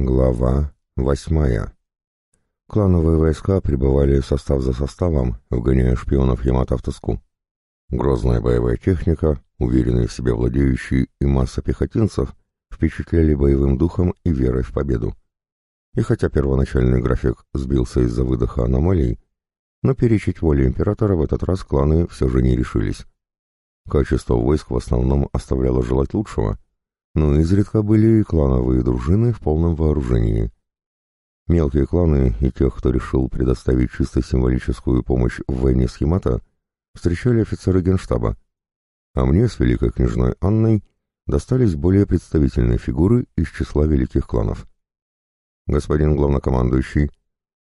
Глава восьмая. Клановые войска прибывали состав за составом, вгоняя шпионов Ямато в тоску. Грозная боевая техника, уверенные в себе владеющие и масса пехотинцев впечатляли боевым духом и верой в победу. И хотя первоначальный график сбился из-за выдоха аномалий, но перечить воле императора в этот раз кланы все же не решились. Качество войск в основном оставляло желать лучшего — но изредка были и клановые дружины в полном вооружении. Мелкие кланы и тех, кто решил предоставить чисто символическую помощь в войне с Химата, встречали офицеры генштаба, а мне с великой княжной Анной достались более представительные фигуры из числа великих кланов. Господин главнокомандующий,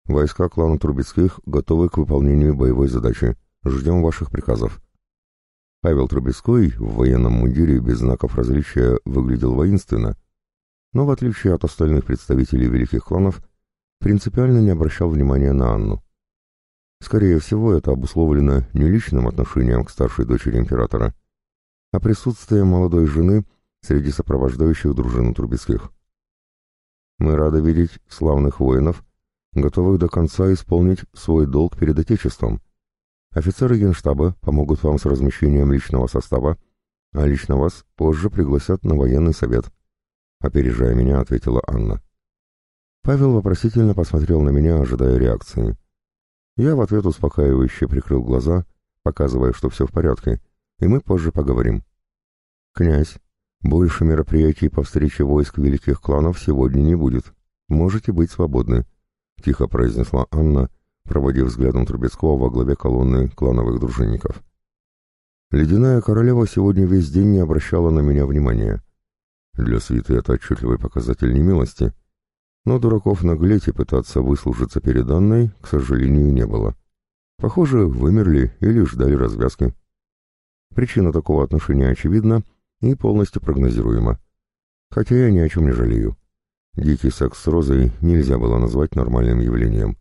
войска клана Трубецких готовы к выполнению боевой задачи. Ждем ваших приказов. Павел Трубецкой в военном мундире без знаков различия выглядел воинственно, но в отличие от остальных представителей великих кланов, принципиально не обращал внимания на Анну. Скорее всего, это обусловлено не личным отношением к старшей дочери императора, а присутствием молодой жены среди сопровождающих дружину Трубецких. Мы рады видеть славных воинов, готовых до конца исполнить свой долг перед Отечеством, Офицеры генштаба помогут вам с размещением личного состава, а лично вас позже пригласят на военный совет. Опережая меня, ответила Анна. Павел вопросительно посмотрел на меня, ожидая реакции. Я в ответ успокаивающе прикрыл глаза, показывая, что все в порядке, и мы позже поговорим. «Князь, больше мероприятий по встрече войск великих кланов сегодня не будет. Можете быть свободны», — тихо произнесла Анна, проводив взглядом Трубецкого во главе колонны клановых дружинников. Ледяная королева сегодня весь день не обращала на меня внимания. Для свиты это отчетливый показатель немилости, но дураков наглеть и пытаться выслужиться перед Анной, к сожалению, не было. Похоже, вымерли или ждали развязки. Причина такого отношения очевидна и полностью прогнозируема. Хотя я ни о чем не жалею. Дикий секс с Розой нельзя было назвать нормальным явлением.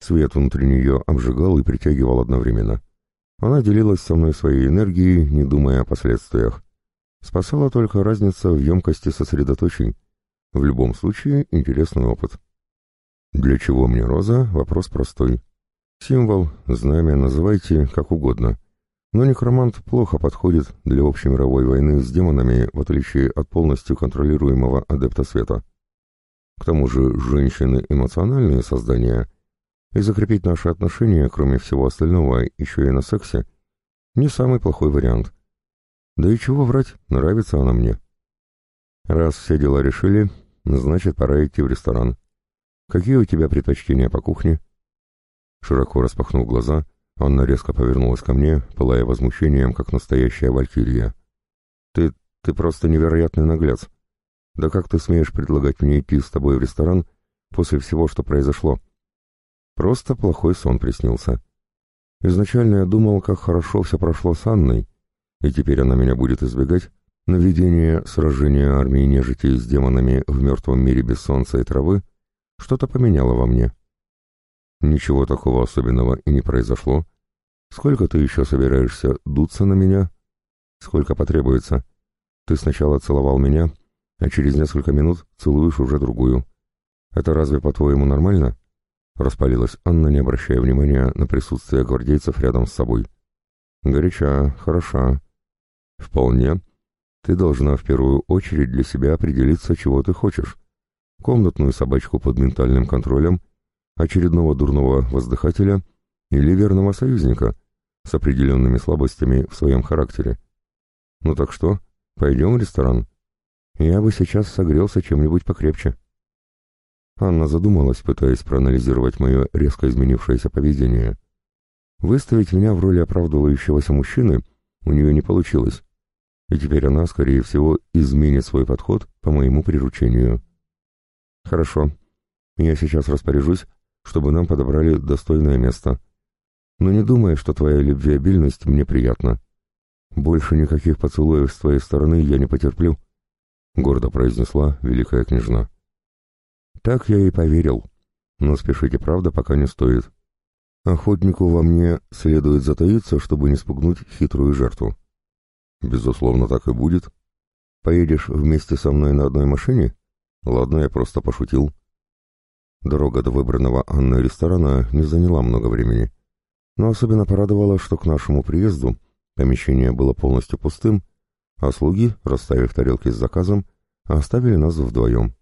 Свет внутри нее обжигал и притягивал одновременно. Она делилась со мной своей энергией, не думая о последствиях. Спасала только разница в емкости сосредоточений. В любом случае, интересный опыт. Для чего мне роза? Вопрос простой. Символ, знамя, называйте как угодно. Но некромант плохо подходит для общемировой войны с демонами, в отличие от полностью контролируемого адепта света. К тому же женщины эмоциональные создания — и закрепить наши отношения, кроме всего остального, еще и на сексе, не самый плохой вариант. Да и чего врать, нравится она мне. Раз все дела решили, значит, пора идти в ресторан. Какие у тебя предпочтения по кухне? Широко распахнув глаза, Анна резко повернулась ко мне, пылая возмущением, как настоящая валькирия. «Ты... ты просто невероятный наглец. Да как ты смеешь предлагать мне идти с тобой в ресторан после всего, что произошло?» Просто плохой сон приснился. Изначально я думал, как хорошо все прошло с Анной, и теперь она меня будет избегать, но видение сражения армии нежити с демонами в мертвом мире без солнца и травы что-то поменяло во мне. Ничего такого особенного и не произошло. Сколько ты еще собираешься дуться на меня? Сколько потребуется? Ты сначала целовал меня, а через несколько минут целуешь уже другую. Это разве по-твоему нормально? Распалилась Анна, не обращая внимания на присутствие гвардейцев рядом с собой. «Горяча, хороша. Вполне. Ты должна в первую очередь для себя определиться, чего ты хочешь. Комнатную собачку под ментальным контролем, очередного дурного воздыхателя или верного союзника с определенными слабостями в своем характере. Ну так что, пойдем в ресторан? Я бы сейчас согрелся чем-нибудь покрепче». Анна задумалась, пытаясь проанализировать мое резко изменившееся поведение. Выставить меня в роли оправдывающегося мужчины у нее не получилось, и теперь она, скорее всего, изменит свой подход по моему приручению. «Хорошо, я сейчас распоряжусь, чтобы нам подобрали достойное место. Но не думай, что твоя любвеобильность мне приятна. Больше никаких поцелуев с твоей стороны я не потерплю», — гордо произнесла великая княжна. Так я и поверил. Но спешите, правда, пока не стоит. Охотнику во мне следует затаиться, чтобы не спугнуть хитрую жертву. Безусловно, так и будет. Поедешь вместе со мной на одной машине? Ладно, я просто пошутил. Дорога до выбранного Анной ресторана не заняла много времени. Но особенно порадовало, что к нашему приезду помещение было полностью пустым, а слуги, расставив тарелки с заказом, оставили нас вдвоем.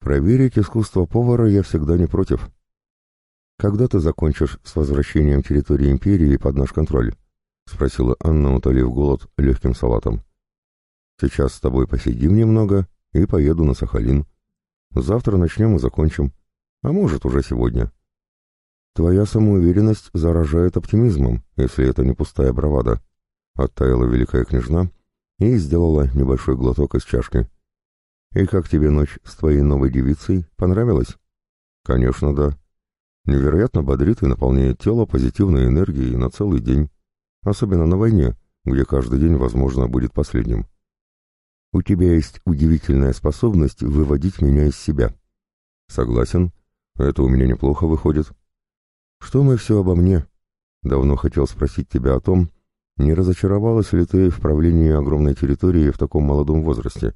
Проверить искусство повара я всегда не против. «Когда ты закончишь с возвращением территории империи под наш контроль?» — спросила Анна, утолив голод легким салатом. «Сейчас с тобой посидим немного и поеду на Сахалин. Завтра начнем и закончим. А может, уже сегодня». «Твоя самоуверенность заражает оптимизмом, если это не пустая бравада», — оттаяла великая княжна и сделала небольшой глоток из чашки. «И как тебе ночь с твоей новой девицей? Понравилась?» «Конечно, да», Невероятно бодрит и наполняет тело позитивной энергией на целый день, особенно на войне, где каждый день, возможно, будет последним. У тебя есть удивительная способность выводить меня из себя. Согласен, это у меня неплохо выходит. Что мы все обо мне? Давно хотел спросить тебя о том, не разочаровалась ли ты в правлении огромной территории в таком молодом возрасте?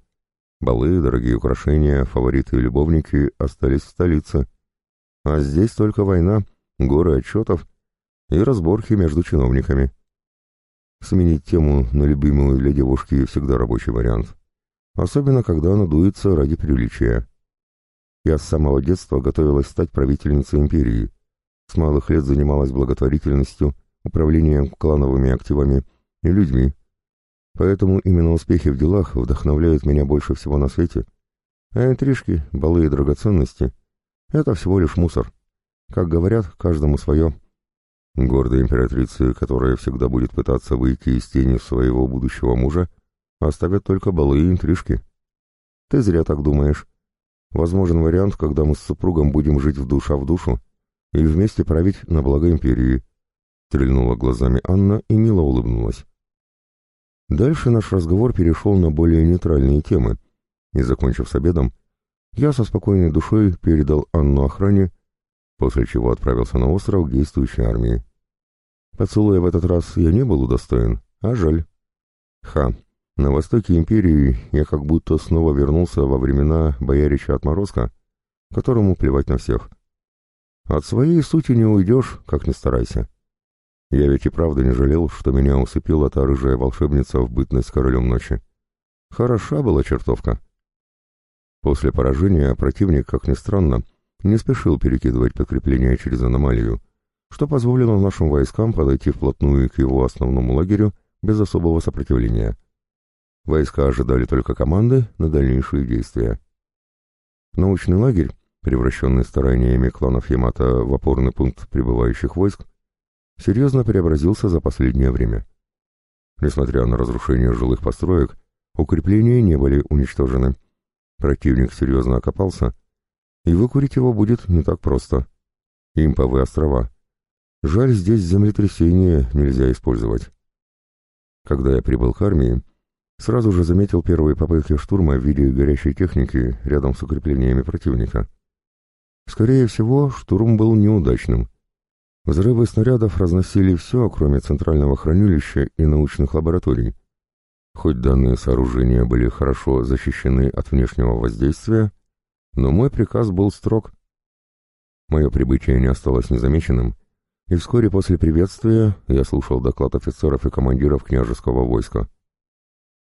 Балы, дорогие украшения, фавориты и любовники остались в столице. А здесь только война, горы отчетов и разборки между чиновниками. Сменить тему на любимую для девушки всегда рабочий вариант. Особенно, когда она дуется ради приличия. Я с самого детства готовилась стать правительницей империи. С малых лет занималась благотворительностью, управлением клановыми активами и людьми. Поэтому именно успехи в делах вдохновляют меня больше всего на свете. А интрижки, балы и драгоценности — это всего лишь мусор. Как говорят, каждому свое. Гордой императрицы, которая всегда будет пытаться выйти из тени своего будущего мужа, оставят только балы и интрижки. Ты зря так думаешь. Возможен вариант, когда мы с супругом будем жить в душа в душу и вместе править на благо империи. Стрельнула глазами Анна и мило улыбнулась. Дальше наш разговор перешел на более нейтральные темы, и, закончив с обедом, я со спокойной душой передал Анну охране, после чего отправился на остров к действующей армии. Поцелуя в этот раз я не был удостоен, а жаль. Ха, на востоке империи я как будто снова вернулся во времена боярича отморозка, которому плевать на всех. От своей сути не уйдешь, как ни старайся. Я ведь и правда не жалел, что меня усыпила та рыжая волшебница в бытность королем ночи. Хороша была чертовка. После поражения противник, как ни странно, не спешил перекидывать подкрепления через аномалию, что позволило нашим войскам подойти вплотную к его основному лагерю без особого сопротивления. Войска ожидали только команды на дальнейшие действия. Научный лагерь, превращенный стараниями кланов Ямато в опорный пункт прибывающих войск, серьезно преобразился за последнее время. Несмотря на разрушение жилых построек, укрепления не были уничтожены, Противник серьезно окопался, и выкурить его будет не так просто. Имповые острова. Жаль, здесь землетрясение нельзя использовать. Когда я прибыл к армии, сразу же заметил первые попытки штурма в виде горящей техники рядом с укреплениями противника. Скорее всего, штурм был неудачным. Взрывы снарядов разносили все, кроме центрального хранилища и научных лабораторий. Хоть данные сооружения были хорошо защищены от внешнего воздействия, но мой приказ был строг. Мое прибытие не осталось незамеченным, и вскоре после приветствия я слушал доклад офицеров и командиров княжеского войска.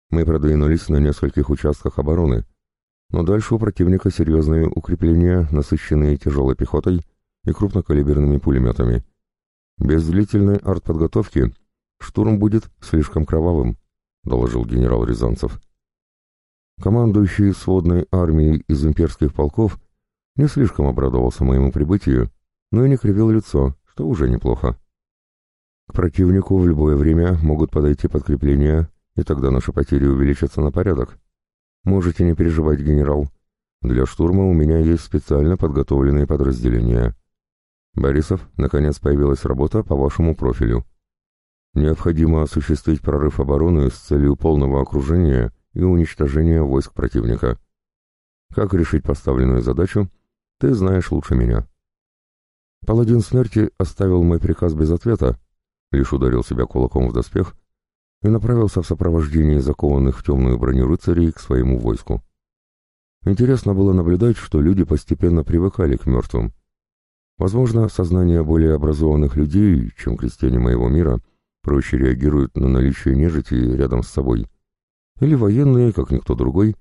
Мы продвинулись на нескольких участках обороны, но дальше у противника серьезные укрепления, насыщенные тяжелой пехотой и крупнокалиберными пулеметами. Без длительной артподготовки штурм будет слишком кровавым. — доложил генерал Рязанцев. Командующий сводной армией из имперских полков не слишком обрадовался моему прибытию, но и не кривил лицо, что уже неплохо. К противнику в любое время могут подойти подкрепления, и тогда наши потери увеличатся на порядок. Можете не переживать, генерал. Для штурма у меня есть специально подготовленные подразделения. Борисов, наконец появилась работа по вашему профилю. Необходимо осуществить прорыв обороны с целью полного окружения и уничтожения войск противника. Как решить поставленную задачу, ты знаешь лучше меня. Паладин смерти оставил мой приказ без ответа, лишь ударил себя кулаком в доспех и направился в сопровождении закованных в темную броню рыцарей к своему войску. Интересно было наблюдать, что люди постепенно привыкали к мертвым. Возможно, сознание более образованных людей, чем крестьяне моего мира, проще реагируют на наличие нежити рядом с собой. Или военные, как никто другой,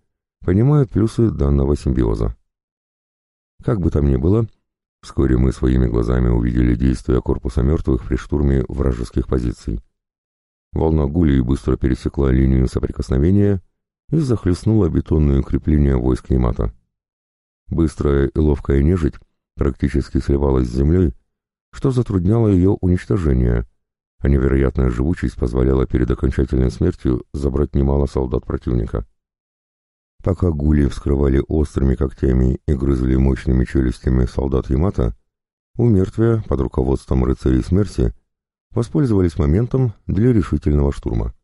понимают плюсы данного симбиоза. Как бы там ни было, вскоре мы своими глазами увидели действия корпуса мертвых при штурме вражеских позиций. Волна гулей быстро пересекла линию соприкосновения и захлестнула бетонные укрепления войск Немата. Быстрая и ловкая нежить практически сливалась с землей, что затрудняло ее уничтожение, а невероятная живучесть позволяла перед окончательной смертью забрать немало солдат противника. Пока гули вскрывали острыми когтями и грызли мощными челюстями солдат Ямата, у мертвия под руководством рыцарей смерти воспользовались моментом для решительного штурма.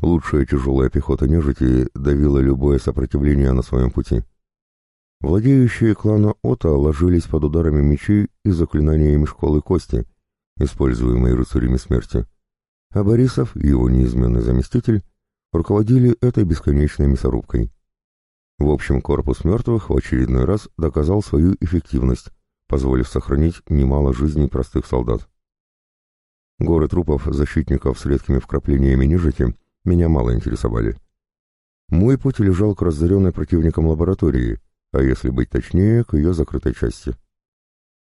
Лучшая тяжелая пехота нежити давила любое сопротивление на своем пути. Владеющие клана Ота ложились под ударами мечей и заклинаниями школы кости, используемой рыцарями смерти, а Борисов и его неизменный заместитель руководили этой бесконечной мясорубкой. В общем, корпус мертвых в очередной раз доказал свою эффективность, позволив сохранить немало жизней простых солдат. Горы трупов защитников с редкими вкраплениями нежити меня мало интересовали. Мой путь лежал к разоренной противником лаборатории, а если быть точнее, к ее закрытой части.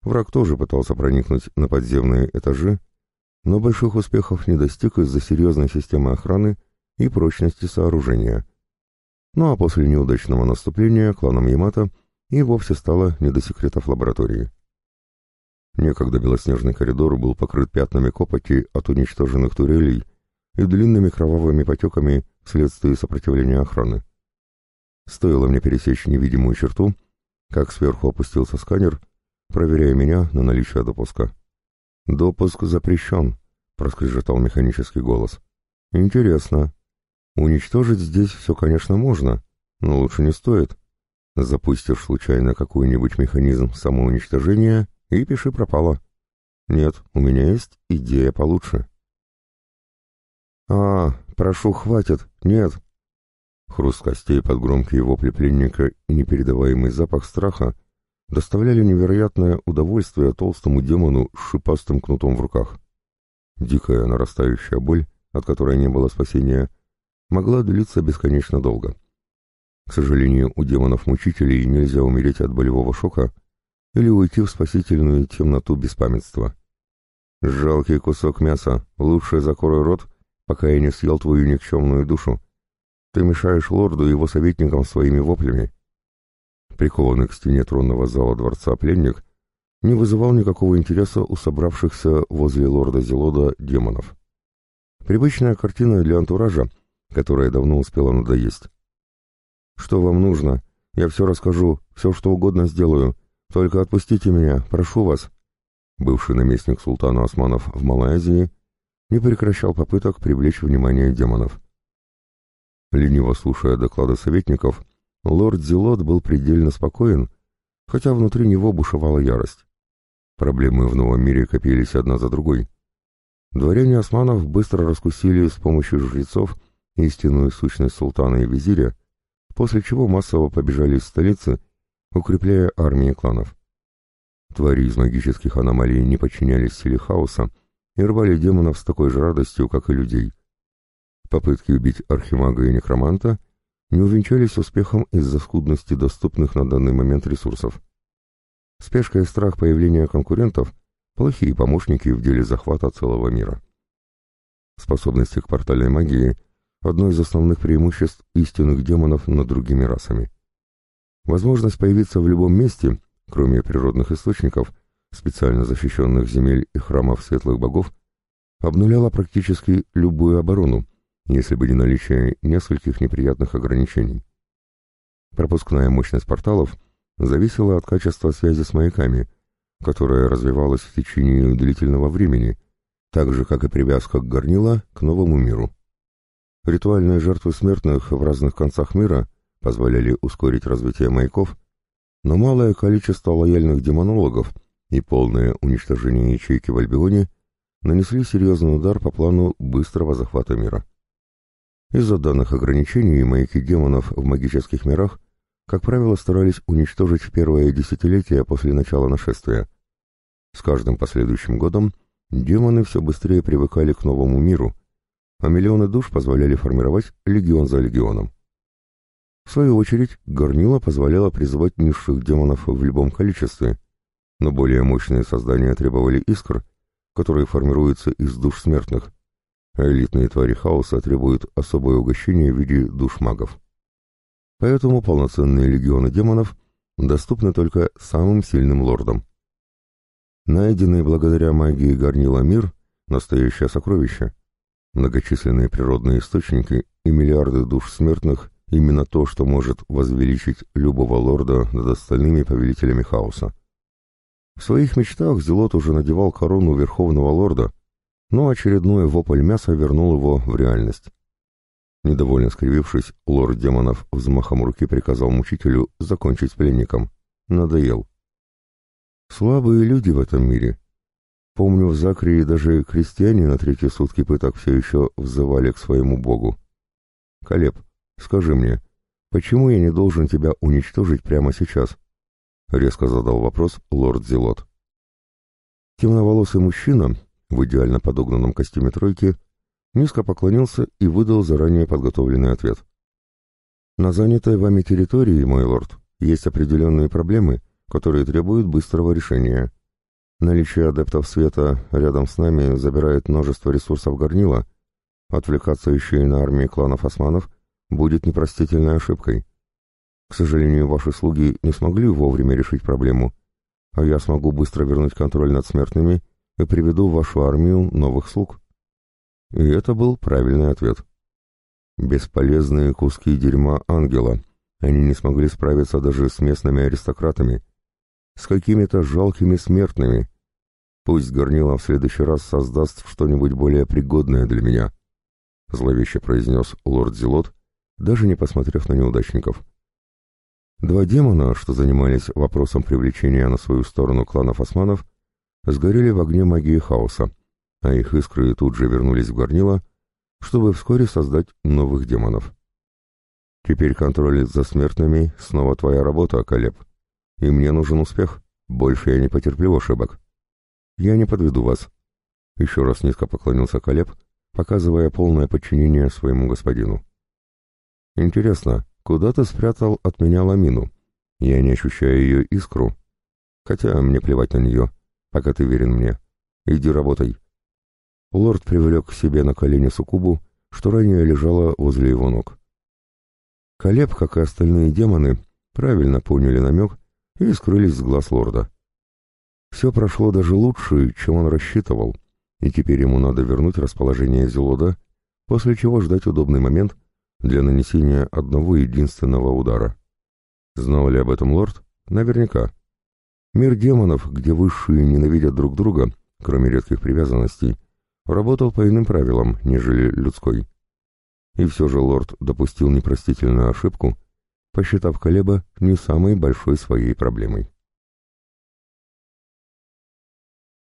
Враг тоже пытался проникнуть на подземные этажи, но больших успехов не достиг из-за серьезной системы охраны и прочности сооружения — ну а после неудачного наступления кланом Ямато и вовсе стало не до секретов лаборатории. Некогда белоснежный коридор был покрыт пятнами копоти от уничтоженных турелей и длинными кровавыми потеками вследствие сопротивления охраны. Стоило мне пересечь невидимую черту, как сверху опустился сканер, проверяя меня на наличие допуска. «Допуск запрещен», — проскрежетал механический голос. «Интересно, Уничтожить здесь все, конечно, можно, но лучше не стоит. Запустишь случайно какой-нибудь механизм самоуничтожения и пиши пропало. Нет, у меня есть идея получше. «А, прошу, хватит, нет!» Хруст костей под громкие вопли пленника и непередаваемый запах страха доставляли невероятное удовольствие толстому демону с шипастым кнутом в руках. Дикая нарастающая боль, от которой не было спасения, могла длиться бесконечно долго. К сожалению, у демонов-мучителей нельзя умереть от болевого шока или уйти в спасительную темноту беспамятства. «Жалкий кусок мяса, лучше закрой рот, пока я не съел твою никчемную душу. Ты мешаешь лорду и его советникам своими воплями». Прикованный к стене тронного зала дворца пленник не вызывал никакого интереса у собравшихся возле лорда Зелода демонов. Привычная картина для антуража — которая давно успела надоесть. «Что вам нужно? Я все расскажу, все что угодно сделаю. Только отпустите меня, прошу вас». Бывший наместник султана Османов в Малайзии не прекращал попыток привлечь внимание демонов. Лениво слушая доклады советников, лорд Зелот был предельно спокоен, хотя внутри него бушевала ярость. Проблемы в новом мире копились одна за другой. Дворяне османов быстро раскусили с помощью жрецов истинную сущность султана и визиря, после чего массово побежали из столицы, укрепляя армии кланов. Твари из магических аномалий не подчинялись силе хаоса и рвали демонов с такой же радостью, как и людей. Попытки убить архимага и некроманта не увенчались успехом из-за скудности доступных на данный момент ресурсов. Спешка и страх появления конкурентов – плохие помощники в деле захвата целого мира. Способности к портальной магии одно из основных преимуществ истинных демонов над другими расами. Возможность появиться в любом месте, кроме природных источников, специально защищенных земель и храмов светлых богов, обнуляла практически любую оборону, если бы не наличие нескольких неприятных ограничений. Пропускная мощность порталов зависела от качества связи с маяками, которая развивалась в течение длительного времени, так же, как и привязка к горнила к новому миру. Ритуальные жертвы смертных в разных концах мира позволяли ускорить развитие маяков, но малое количество лояльных демонологов и полное уничтожение ячейки в Альбионе нанесли серьезный удар по плану быстрого захвата мира. Из-за данных ограничений маяки демонов в магических мирах как правило, старались уничтожить в первое десятилетие после начала нашествия. С каждым последующим годом демоны все быстрее привыкали к новому миру, а миллионы душ позволяли формировать легион за легионом. В свою очередь, горнила позволяла призывать низших демонов в любом количестве, но более мощные создания требовали искр, которые формируются из душ смертных, а элитные твари хаоса требуют особое угощение в виде душ магов. Поэтому полноценные легионы демонов доступны только самым сильным лордам. Найденный благодаря магии горнила мир — настоящее сокровище. Многочисленные природные источники и миллиарды душ смертных — именно то, что может возвеличить любого лорда над остальными повелителями хаоса. В своих мечтах Зелот уже надевал корону Верховного Лорда, но очередной вопль мяса вернул его в реальность. Недовольно скривившись, лорд демонов взмахом руки приказал мучителю закончить с пленником. Надоел. Слабые люди в этом мире. Помню, в Закрии даже крестьяне на третьи сутки пыток все еще взывали к своему богу. Колеб, скажи мне, почему я не должен тебя уничтожить прямо сейчас? — резко задал вопрос лорд Зелот. Темноволосый мужчина в идеально подогнанном костюме тройки низко поклонился и выдал заранее подготовленный ответ. «На занятой вами территории, мой лорд, есть определенные проблемы, которые требуют быстрого решения. Наличие адептов света рядом с нами забирает множество ресурсов горнила, отвлекаться еще и на армии кланов османов будет непростительной ошибкой. К сожалению, ваши слуги не смогли вовремя решить проблему, а я смогу быстро вернуть контроль над смертными и приведу в вашу армию новых слуг. И это был правильный ответ. Бесполезные куски дерьма ангела. Они не смогли справиться даже с местными аристократами. С какими-то жалкими смертными. Пусть Горнила в следующий раз создаст что-нибудь более пригодное для меня. Зловеще произнес лорд Зелот, даже не посмотрев на неудачников. Два демона, что занимались вопросом привлечения на свою сторону кланов османов, сгорели в огне магии хаоса, а их искры тут же вернулись в горнило, чтобы вскоре создать новых демонов. Теперь контроль за смертными снова твоя работа, Колеб. И мне нужен успех. Больше я не потерплю ошибок. Я не подведу вас. Еще раз низко поклонился Колеб, показывая полное подчинение своему господину. Интересно, Куда ты спрятал от меня ламину? Я не ощущаю ее искру. Хотя мне плевать на нее, пока ты верен мне. Иди работай. Лорд привлек к себе на колени суккубу, что ранее лежала возле его ног. Колеб, как и остальные демоны, правильно поняли намек и скрылись с глаз лорда. Все прошло даже лучше, чем он рассчитывал, и теперь ему надо вернуть расположение Зелода, после чего ждать удобный момент — для нанесения одного единственного удара. Знал ли об этом лорд? Наверняка. Мир демонов, где высшие ненавидят друг друга, кроме редких привязанностей, работал по иным правилам, нежели людской. И все же лорд допустил непростительную ошибку, посчитав Колеба не самой большой своей проблемой.